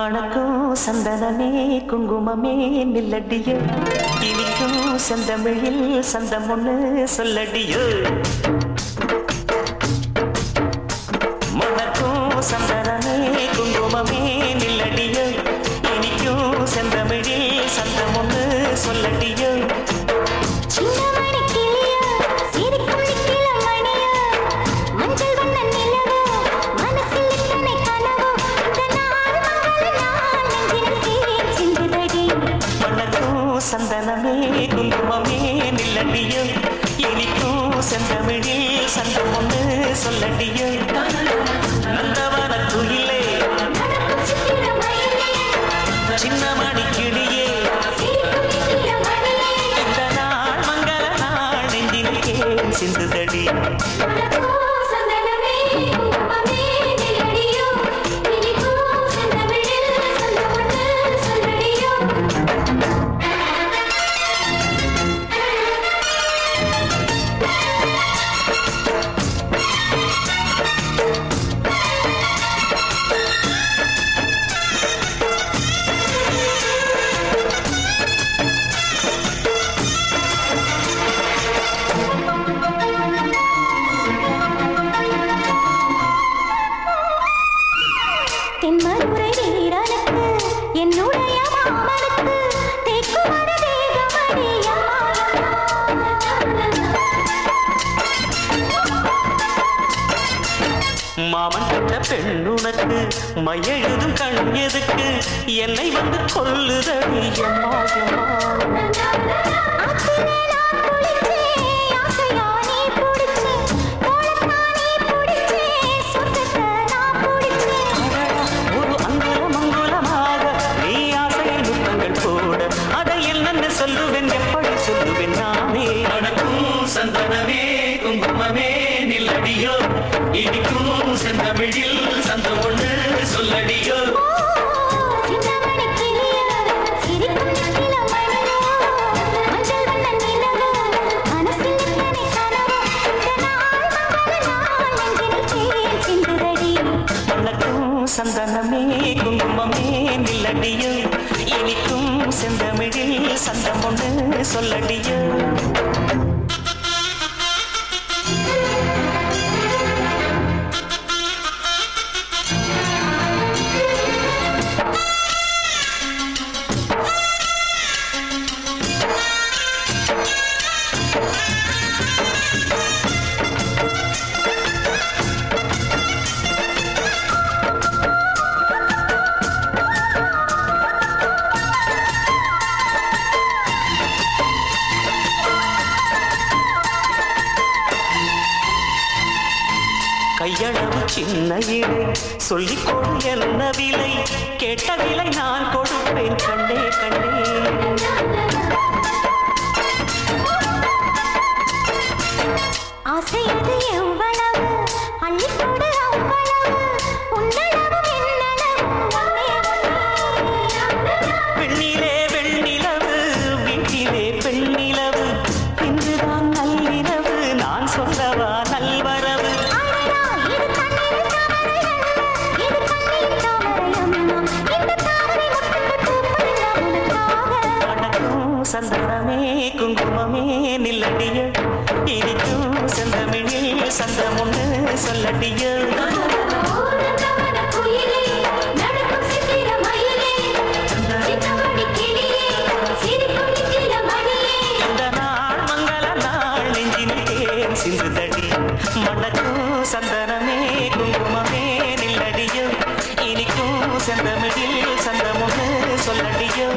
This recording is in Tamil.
மணக்கும் சந்தனமே குங்குமமே நில்லடியோ இனிக்கும் செந்தமிழில் சந்தம் ஒன்று சொல்லடியோ. சந்தனமே குங்குமமே நில்லடியோ எனக்கும் செந்தமிழில் சந்தம் ஒன்று சொல்லடியோ நந்தவன குயிலே சின்ன இந்த நாள் மங்கள நாள் சிந்துதடி மாமன் கட்ட பெண்ணுனக்கு மையெழுதும் கண் எதுக்கு? என்னை வந்து கொல்லுதடி. எம்மா சொல்லுவேன் எப்படி சொல்லுவேன் நானே. அடக்கும் சந்தனமே குங்குமமே நில்லடியோ இடிக்கும் செந்தமிழில் சந்த ஒண்ணு சொல்லடியோ? சந்தனமே குங்குமமே நில்லடியோ? எனக்கும் செந்தமிழில் சந்தம் ஒன்று சொல்லடியோ? கையளவு சின்ன இடை சொல்லிக் கொடு என்ன விலை? கேட்ட விலை நான் கொடுப்பேன். கண்ணே கண்ணே. ஆசை எவ்வளவு? அள்ளிக்கொடு அவ்வளவு. உன்னை குங்குமமே நில்லடிய இனிக்கும் செந்தமிழில் சந்தம் ஒண்ணு சொல்லடிய சிந்துதடி மணக்கும் சந்தனமே குங்குமமே நில்லடியோ இனிக்கும் செந்தமிழில் சந்தமுன்னு ஒண்ணு சொல்லடியோ